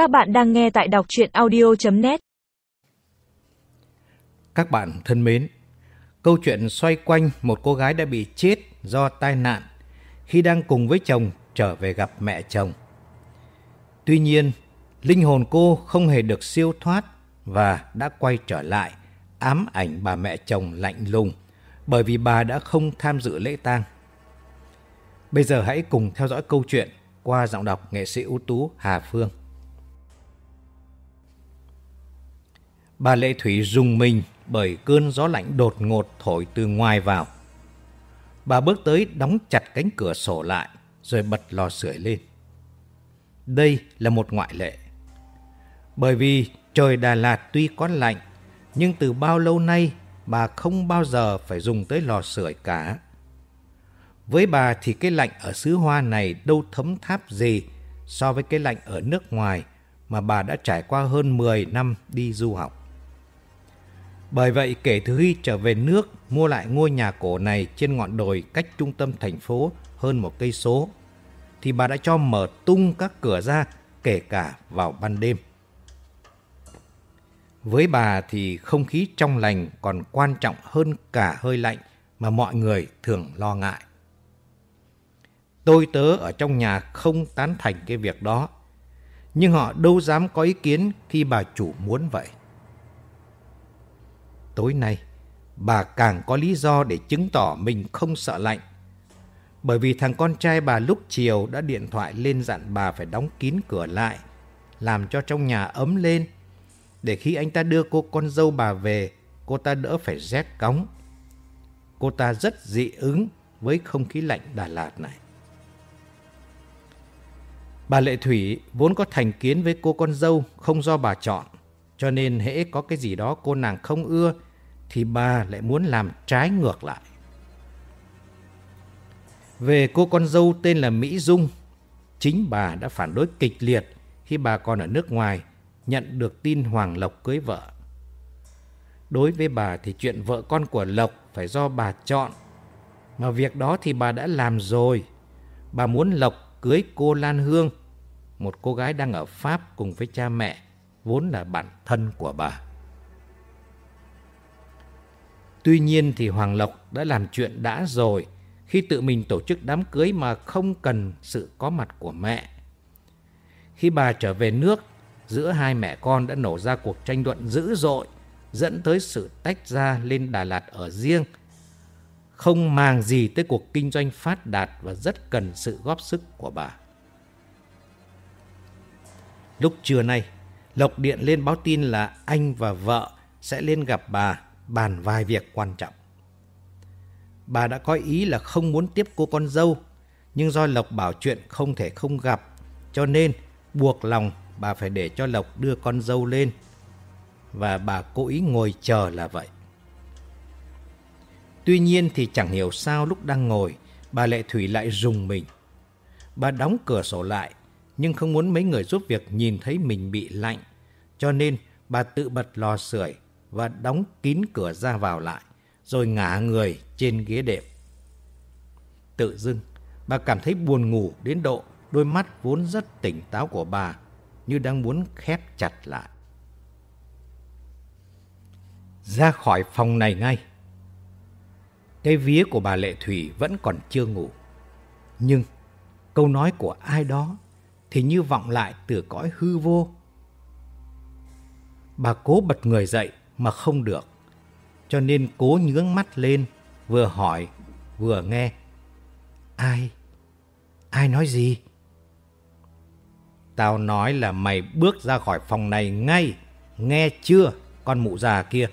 Các bạn đang nghe tại đọc chuyện audio.net Các bạn thân mến, câu chuyện xoay quanh một cô gái đã bị chết do tai nạn khi đang cùng với chồng trở về gặp mẹ chồng. Tuy nhiên, linh hồn cô không hề được siêu thoát và đã quay trở lại ám ảnh bà mẹ chồng lạnh lùng bởi vì bà đã không tham dự lễ tang. Bây giờ hãy cùng theo dõi câu chuyện qua giọng đọc nghệ sĩ ưu tú Hà Phương. Bà Lệ Thủy rùng mình bởi cơn gió lạnh đột ngột thổi từ ngoài vào. Bà bước tới đóng chặt cánh cửa sổ lại, rồi bật lò sưởi lên. Đây là một ngoại lệ. Bởi vì trời Đà Lạt tuy có lạnh, nhưng từ bao lâu nay bà không bao giờ phải dùng tới lò sưởi cả. Với bà thì cái lạnh ở xứ Hoa này đâu thấm tháp gì so với cái lạnh ở nước ngoài mà bà đã trải qua hơn 10 năm đi du học. Bởi vậy kể từ khi trở về nước mua lại ngôi nhà cổ này trên ngọn đồi cách trung tâm thành phố hơn một cây số, thì bà đã cho mở tung các cửa ra kể cả vào ban đêm. Với bà thì không khí trong lành còn quan trọng hơn cả hơi lạnh mà mọi người thường lo ngại. Tôi tớ ở trong nhà không tán thành cái việc đó, nhưng họ đâu dám có ý kiến khi bà chủ muốn vậy. Tối nay, bà càng có lý do để chứng tỏ mình không sợ lạnh. Bởi vì thằng con trai bà lúc chiều đã điện thoại lên dặn bà phải đóng kín cửa lại, làm cho trong nhà ấm lên, để khi anh ta đưa cô con dâu bà về, cô ta đỡ phải rét cóng. Cô ta rất dị ứng với không khí lạnh Đà Lạt này. Bà Lệ Thủy vốn có thành kiến với cô con dâu không do bà chọn, cho nên hễ có cái gì đó cô nàng không ưa thì bà lại muốn làm trái ngược lại. Về cô con dâu tên là Mỹ Dung, chính bà đã phản đối kịch liệt khi bà còn ở nước ngoài nhận được tin Hoàng Lộc cưới vợ. Đối với bà thì chuyện vợ con của Lộc phải do bà chọn, mà việc đó thì bà đã làm rồi. Bà muốn Lộc cưới cô Lan Hương, một cô gái đang ở Pháp cùng với cha mẹ, vốn là bạn thân của bà. Tuy nhiên thì Hoàng Lộc đã làm chuyện đã rồi khi tự mình tổ chức đám cưới mà không cần sự có mặt của mẹ. Khi bà trở về nước, giữa hai mẹ con đã nổ ra cuộc tranh luận dữ dội, dẫn tới sự tách ra lên Đà Lạt ở riêng. Không màng gì tới cuộc kinh doanh phát đạt và rất cần sự góp sức của bà. Lúc trưa nay, Lộc điện lên báo tin là anh và vợ sẽ lên gặp bà bàn vài việc quan trọng. Bà đã có ý là không muốn tiếp cô con dâu, nhưng do Lộc bảo chuyện không thể không gặp, cho nên buộc lòng bà phải để cho Lộc đưa con dâu lên. Và bà cố ý ngồi chờ là vậy. Tuy nhiên thì chẳng hiểu sao lúc đang ngồi, bà Lệ Thủy lại rùng mình. Bà đóng cửa sổ lại, nhưng không muốn mấy người giúp việc nhìn thấy mình bị lạnh, cho nên bà tự bật lò sưởi và đóng kín cửa ra vào lại, rồi ngả người trên ghế đệm. Tự dưng, bà cảm thấy buồn ngủ đến độ đôi mắt vốn rất tỉnh táo của bà như đang muốn khép chặt lại. Ra khỏi phòng này ngay. Cái vía của bà Lệ Thủy vẫn còn chưa ngủ. Nhưng câu nói của ai đó thì như vọng lại từ cõi hư vô. Bà cố bật người dậy mà không được. Cho nên cố nhướng mắt lên, vừa hỏi, vừa nghe. Ai? Ai nói gì? Tao nói là mày bước ra khỏi phòng này ngay, nghe chưa, con mụ già kia?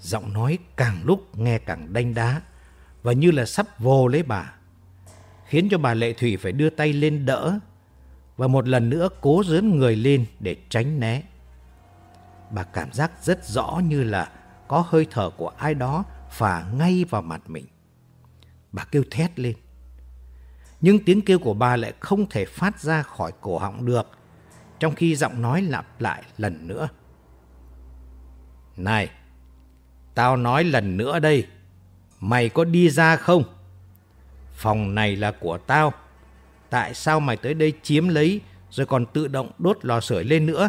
Giọng nói càng lúc nghe càng đanh đá và như là sắp vồ lấy bà, khiến cho bà Lệ Thủy phải đưa tay lên đỡ và một lần nữa cố dướn người lên để tránh né bà cảm giác rất rõ như là có hơi thở của ai đó phả ngay vào mặt mình. Bà kêu thét lên. Nhưng tiếng kêu của bà lại không thể phát ra khỏi cổ họng được, trong khi giọng nói lặp lại lần nữa. Này, tao nói lần nữa đây, mày có đi ra không? Phòng này là của tao, tại sao mày tới đây chiếm lấy rồi còn tự động đốt lò sưởi lên nữa.